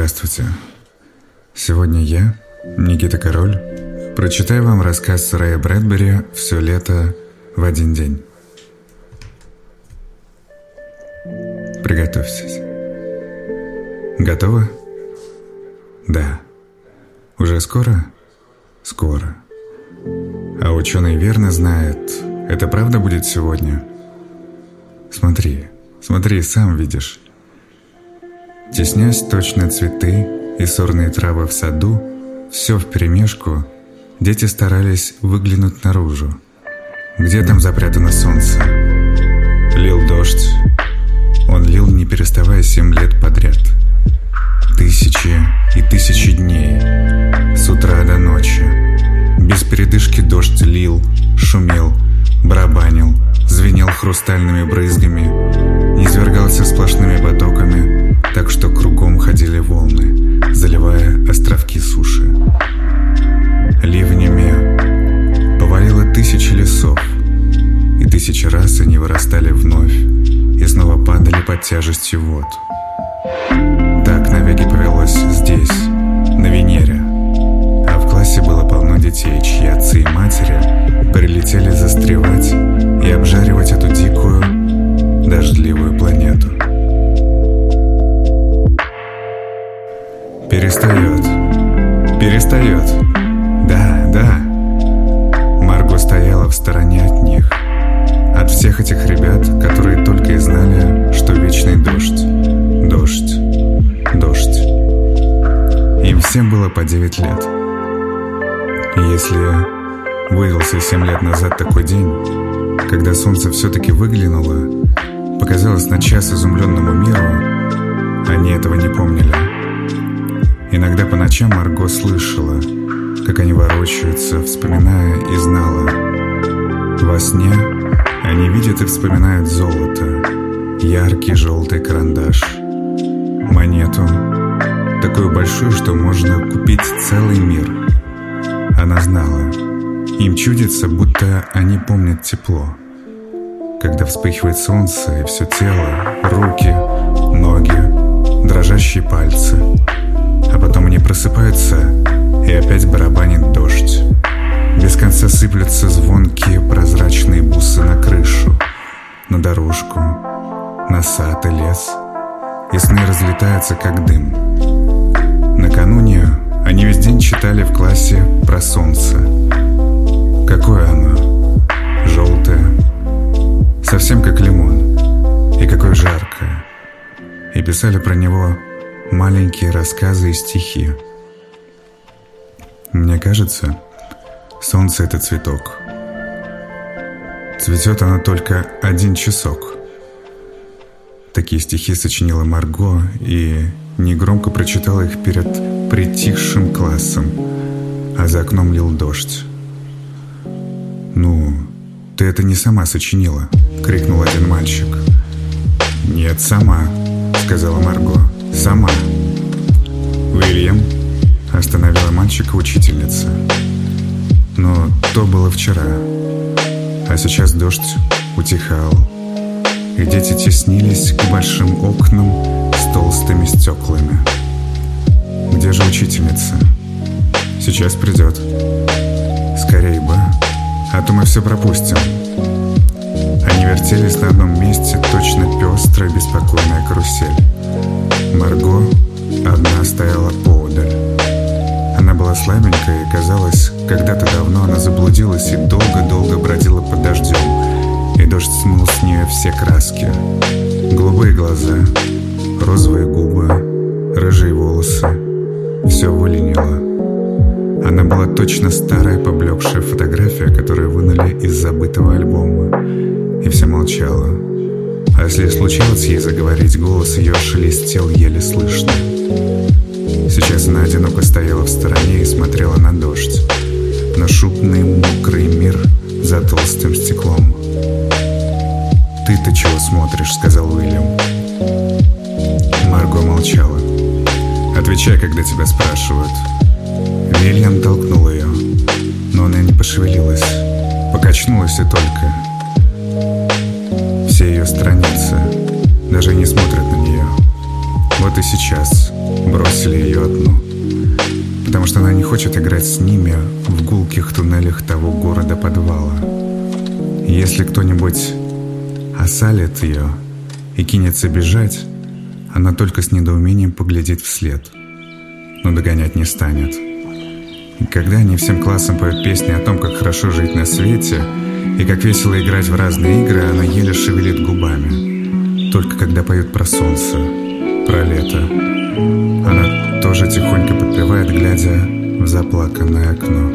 Здравствуйте. Сегодня я, Никита Король, прочитаю вам рассказ Рэя Брэдбери «Все лето в один день». Приготовьтесь. Готовы? Да. Уже скоро? Скоро. А ученый верно знает, это правда будет сегодня? Смотри, смотри, сам видишь. Теснясь точно цветы и сорные травы в саду, все вперемешку, дети старались выглянуть наружу. Где там запрятано солнце? Лил дождь. Он лил, не переставая, семь лет подряд. Тысячи и тысячи дней, с утра до ночи. Без передышки дождь лил, шумел, барабанил, звенел хрустальными брызгами, низвергался сплошными потоками, так что кругом ходили волны, заливая островки суши. Ливнями повалило тысячи лесов, и тысячи раз они вырастали вновь и снова падали под тяжестью вод. Перестает. Перестает. Да, да. Марго стояла в стороне от них. От всех этих ребят, которые только и знали, что вечный дождь. Дождь. Дождь. Им всем было по 9 лет. И если выдался 7 лет назад такой день, когда солнце все-таки выглянуло, показалось на час изумленному миру, они этого не помнили. Иногда по ночам Марго слышала, как они ворочаются, вспоминая и знала. Во сне они видят и вспоминают золото, яркий желтый карандаш, монету, такую большую, что можно купить целый мир. Она знала, им чудится, будто они помнят тепло. Когда вспыхивает солнце и все тело, руки, ноги, дрожащие пальцы — а потом они просыпаются, и опять барабанит дождь. Без конца сыплются звонкие прозрачные бусы на крышу, на дорожку, на сад и лес. И сны разлетаются, как дым. Накануне они весь день читали в классе про солнце. Какое оно? Желтое. Совсем как лимон. И какое жаркое. И писали про него маленькие рассказы и стихи. Мне кажется, солнце — это цветок. Цветет оно только один часок. Такие стихи сочинила Марго и негромко прочитала их перед притихшим классом, а за окном лил дождь. «Ну, ты это не сама сочинила!» — крикнул один мальчик. «Нет, сама», — сказала Марго. Сама. Уильям остановила мальчика учительница. Но то было вчера. А сейчас дождь утихал. И дети теснились к большим окнам с толстыми стеклами. Где же учительница? Сейчас придет. Скорей бы, а то мы все пропустим. Они вертелись на одном месте, точно пестрая беспокойная карусель. Марго одна стояла поодаль. Она была слабенькая и казалось, когда-то давно она заблудилась и долго-долго бродила под дождем, и дождь смыл с нее все краски. Голубые глаза, розовые губы, рыжие волосы. Все выленило. Она была точно старая поблекшая фотография, которую вынули из забытого альбома. И все молчала. А если случалось ей заговорить, голос ее шелестел еле слышно. Сейчас она одиноко стояла в стороне и смотрела на дождь, на шумный мокрый мир за толстым стеклом. «Ты-то чего смотришь?» — сказал Уильям. Марго молчала. «Отвечай, когда тебя спрашивают». Уильям толкнул ее, но она не пошевелилась, покачнулась и только все ее страницы, даже не смотрят на нее. Вот и сейчас бросили ее одну. Потому что она не хочет играть с ними в гулких туннелях того города-подвала. Если кто-нибудь осалит ее и кинется бежать, она только с недоумением поглядит вслед, но догонять не станет. И когда они всем классом поют песни о том, как хорошо жить на свете и как весело играть в разные игры, она еле шевелит губами. Только когда поют про солнце, про лето, она тоже тихонько подпевает, глядя в заплаканное окно.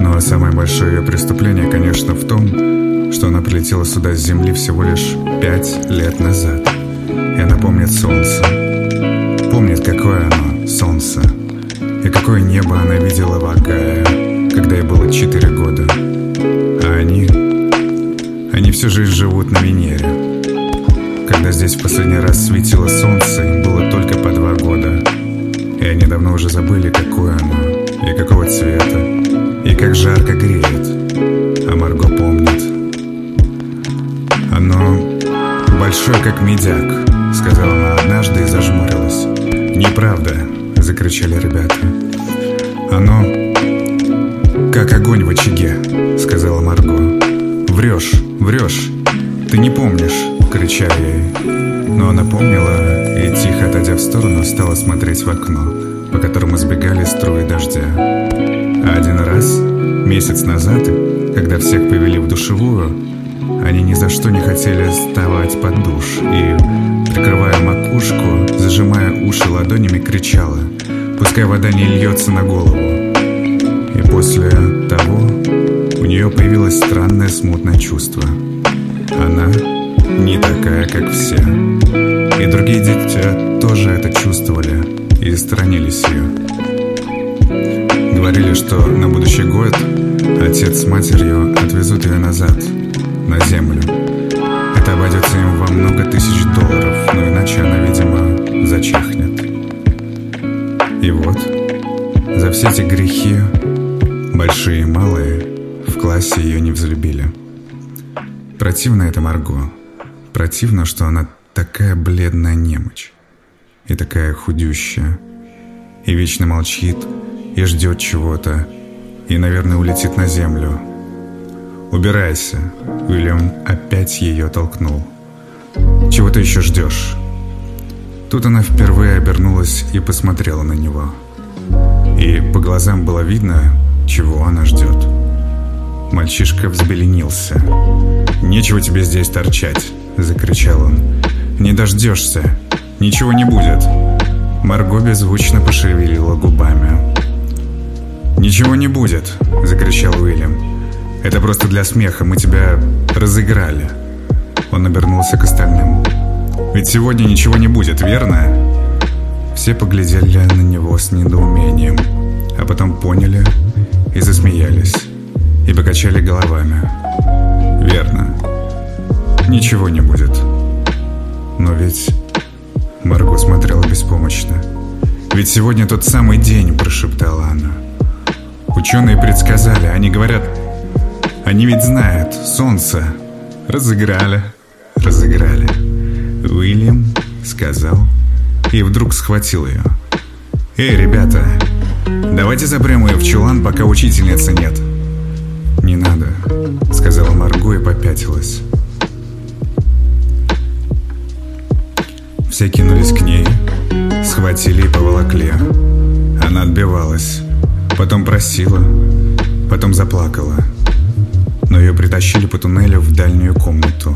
Ну а самое большое ее преступление, конечно, в том, что она прилетела сюда с Земли всего лишь пять лет назад. И она помнит солнце. Помнит, какое оно, солнце. И какое небо она видела в Агае, когда ей было четыре года. А они... Они всю жизнь живут на Венере. Когда здесь в последний раз светило солнце, им было только по два года. И они давно уже забыли, какое оно, и какого цвета, и как жарко греет. А Марго помнит. Оно большое, как медяк, сказала она однажды и зажмурилась. Неправда, закричали ребята. Оно как огонь в очаге, сказала Марго. Врешь, врешь, ты не помнишь, кричали ей. Но она помнила и, тихо отойдя в сторону, стала смотреть в окно, по которому сбегали струи дождя. А один раз, месяц назад, когда всех повели в душевую, они ни за что не хотели вставать под душ и, прикрывая макушку, зажимая уши ладонями, кричала, пускай вода не льется на голову. После того у нее появилось странное смутное чувство. Она не такая, как все. И другие дети тоже это чувствовали и сторонились ее. Говорили, что на будущий год отец с матерью отвезут ее назад, на землю. Это обойдется им во много тысяч долларов, но иначе она, видимо, зачахнет. И вот, за все эти грехи, большие и малые, в классе ее не взлюбили. Противно это Марго. Противно, что она такая бледная немочь. И такая худющая. И вечно молчит, и ждет чего-то. И, наверное, улетит на землю. «Убирайся!» Уильям опять ее толкнул. «Чего ты еще ждешь?» Тут она впервые обернулась и посмотрела на него. И по глазам было видно, чего она ждет. Мальчишка взбеленился. «Нечего тебе здесь торчать!» — закричал он. «Не дождешься! Ничего не будет!» Марго беззвучно пошевелила губами. «Ничего не будет!» — закричал Уильям. «Это просто для смеха, мы тебя разыграли!» Он обернулся к остальным. «Ведь сегодня ничего не будет, верно?» Все поглядели на него с недоумением, а потом поняли и засмеялись, и покачали головами. «Верно. Ничего не будет. Но ведь...» Марго смотрела беспомощно. «Ведь сегодня тот самый день», – прошептала она. «Ученые предсказали, они говорят... Они ведь знают, солнце. Разыграли, разыграли». Уильям сказал и вдруг схватил ее. «Эй, ребята, давайте запрем ее в чулан, пока учительницы нет». «Не надо», — сказала Марго и попятилась. Все кинулись к ней, схватили и поволокли. Она отбивалась, потом просила, потом заплакала. Но ее притащили по туннелю в дальнюю комнату.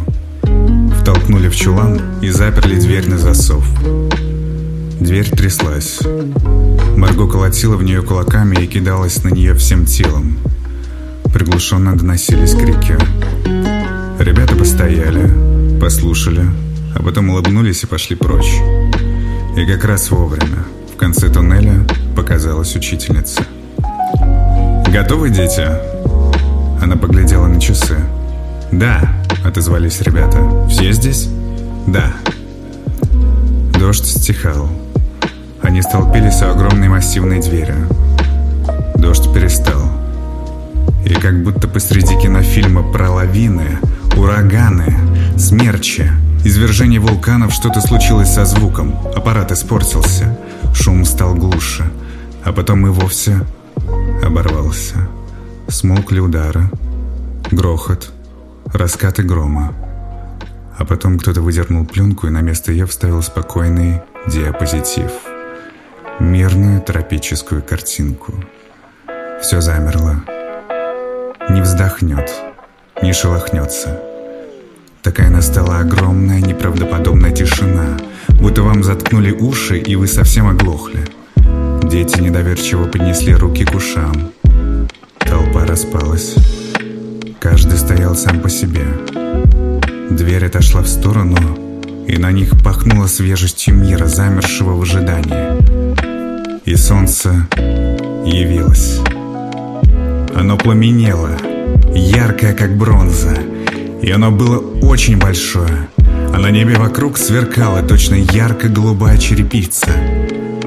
Втолкнули в чулан и заперли дверь на засов. Дверь тряслась. Марго колотила в нее кулаками и кидалась на нее всем телом. Приглушенно доносились крики. Ребята постояли, послушали, а потом улыбнулись и пошли прочь. И как раз вовремя в конце туннеля показалась учительница. «Готовы, дети?» Она поглядела на часы. «Да», — отозвались ребята. «Все здесь?» «Да». Дождь стихал. Они столпились у огромной массивной двери. Дождь перестал. И как будто посреди кинофильма про лавины, ураганы, смерчи Извержение вулканов что-то случилось со звуком. Аппарат испортился. Шум стал глуше. А потом и вовсе оборвался. Смолкли удары, грохот, раскаты грома. А потом кто-то выдернул пленку и на место ее вставил спокойный диапозитив. Мирную тропическую картинку. Все замерло. Не вздохнет, не шелохнется. Такая настала огромная, неправдоподобная тишина, будто вам заткнули уши, и вы совсем оглохли. Дети недоверчиво поднесли руки к ушам. Толпа распалась. Каждый стоял сам по себе. Дверь отошла в сторону, и на них пахнуло свежестью мира, замершего в ожидании. И солнце явилось. Оно пламенело, яркое, как бронза, и оно было очень большое, а на небе вокруг сверкала точно ярко-голубая черепица.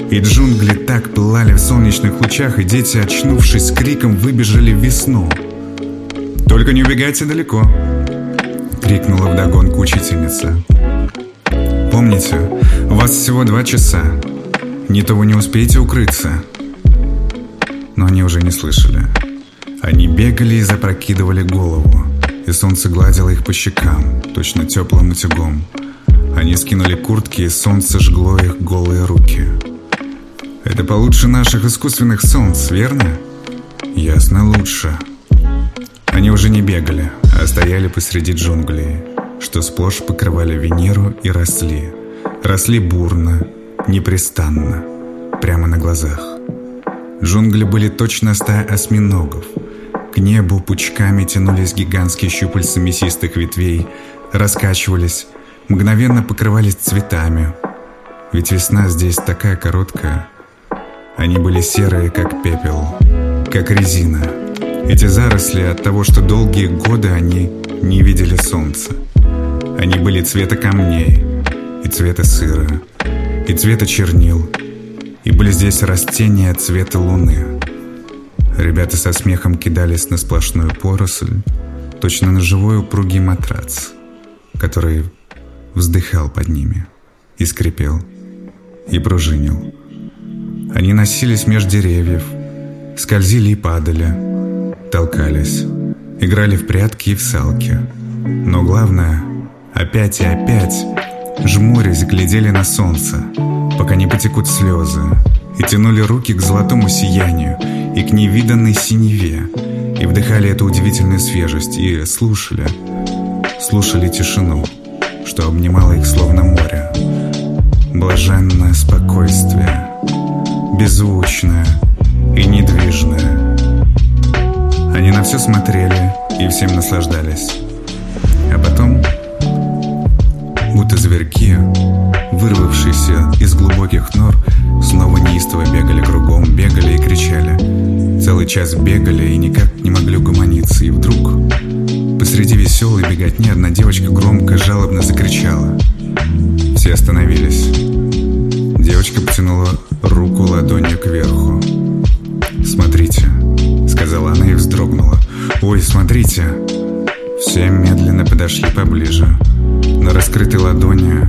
И джунгли так пылали в солнечных лучах, и дети, очнувшись криком, выбежали в весну. «Только не убегайте далеко!» — крикнула вдогонку учительница. «Помните, у вас всего два часа. Не то вы не успеете укрыться». Но они уже не слышали. Они бегали и запрокидывали голову и солнце гладило их по щекам, точно теплым утюгом. Они скинули куртки, и солнце жгло их голые руки. Это получше наших искусственных солнц, верно? Ясно, лучше. Они уже не бегали, а стояли посреди джунглей, что сплошь покрывали Венеру и росли. Росли бурно, непрестанно, прямо на глазах. Джунгли были точно стая осьминогов – к небу пучками тянулись гигантские щупальца мясистых ветвей, раскачивались, мгновенно покрывались цветами. Ведь весна здесь такая короткая. Они были серые, как пепел, как резина. Эти заросли от того, что долгие годы они не видели солнца. Они были цвета камней, и цвета сыра, и цвета чернил, и были здесь растения цвета луны. Ребята со смехом кидались на сплошную поросль, точно на живой упругий матрац, который вздыхал под ними и скрипел, и пружинил. Они носились меж деревьев, скользили и падали, толкались, играли в прятки и в салки. Но главное, опять и опять, жмурясь, глядели на солнце, пока не потекут слезы, и тянули руки к золотому сиянию и к невиданной синеве, и вдыхали эту удивительную свежесть, и слушали, слушали тишину, что обнимало их словно море. Блаженное спокойствие, беззвучное и недвижное. Они на все смотрели и всем наслаждались. Будто зверьки, вырвавшиеся из глубоких нор, снова неистово бегали кругом, бегали и кричали. Целый час бегали и никак не могли угомониться, и вдруг посреди веселой беготни одна девочка громко, жалобно закричала. Все остановились. Девочка потянула руку ладонью кверху. «Смотрите», — сказала она и вздрогнула. «Ой, смотрите!» Все медленно подошли поближе. На раскрытой ладони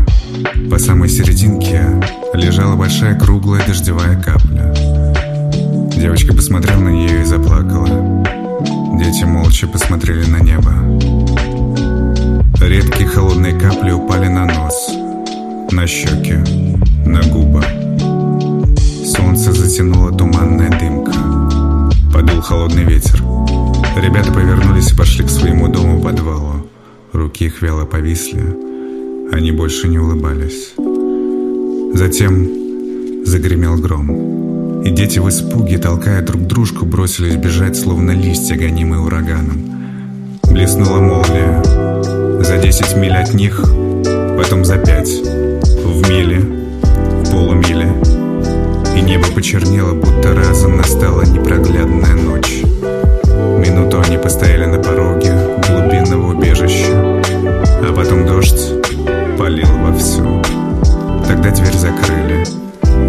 по самой серединке лежала большая круглая дождевая капля. Девочка посмотрела на нее и заплакала. Дети молча посмотрели на небо. Редкие холодные капли упали на нос, на щеки, на губы. Солнце затянуло туманная дымка. Подул холодный ветер. Ребята повернулись и пошли к своему дому-подвалу. Руки их вяло повисли. Они больше не улыбались. Затем загремел гром. И дети в испуге, толкая друг дружку, бросились бежать, словно листья, гонимые ураганом. Блеснула молния. За десять миль от них, потом за пять. В миле, в полумиле. И небо почернело, будто разом настала непроглядная ночь. Минуту они постояли на пороге глубинного убежища, а потом дождь полил вовсю. Тогда дверь закрыли,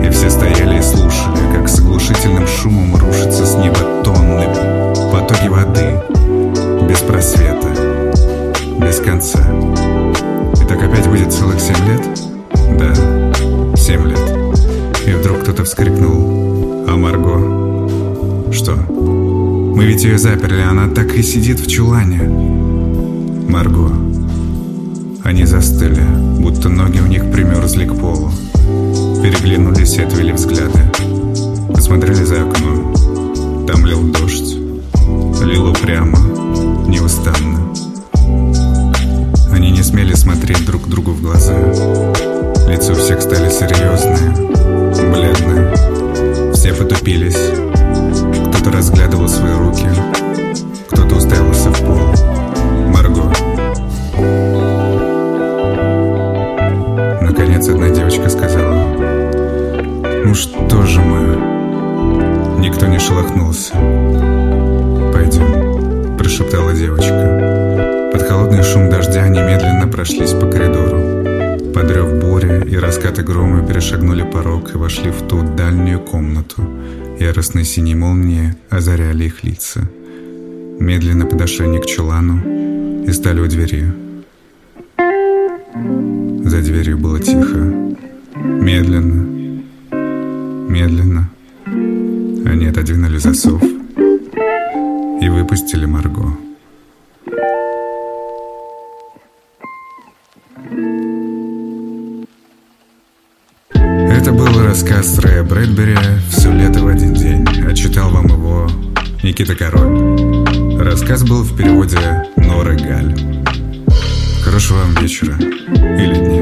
и все стояли и слушали, как с оглушительным шумом рушатся с неба тонны потоки воды, без просвета, без конца. И так опять будет целых семь лет? Да, семь лет. И вдруг кто-то вскрикнул. А Марго? Что? Мы ведь ее заперли, она так и сидит в чулане. Марго. Они застыли, будто ноги у них примерзли к полу. Переглянулись и отвели взгляды. Посмотрели за окно. Там лил дождь. Лило прямо, неустанно. Они не смели смотреть друг другу в глаза. Лица у всех стали серьезные, бледные. Все потупились. Кто-то разглядывал свои руки, кто-то уставился в пол. Марго. Наконец одна девочка сказала, «Ну что же мы?» Никто не шелохнулся. «Пойдем», – прошептала девочка. Под холодный шум дождя они медленно прошлись по коридору. Подрев буря и раскаты грома перешагнули порог и вошли в ту дальнюю комнату. Яростные синие молнии озаряли их лица. Медленно подошли они к чулану и стали у двери. За дверью было тихо. Медленно, медленно. Они отодвинули засов и выпустили Марго. Рэя Брэдбери «Все лето в один день», а читал вам его Никита Король. Рассказ был в переводе Норы Галь. Хорошего вам вечера или дня.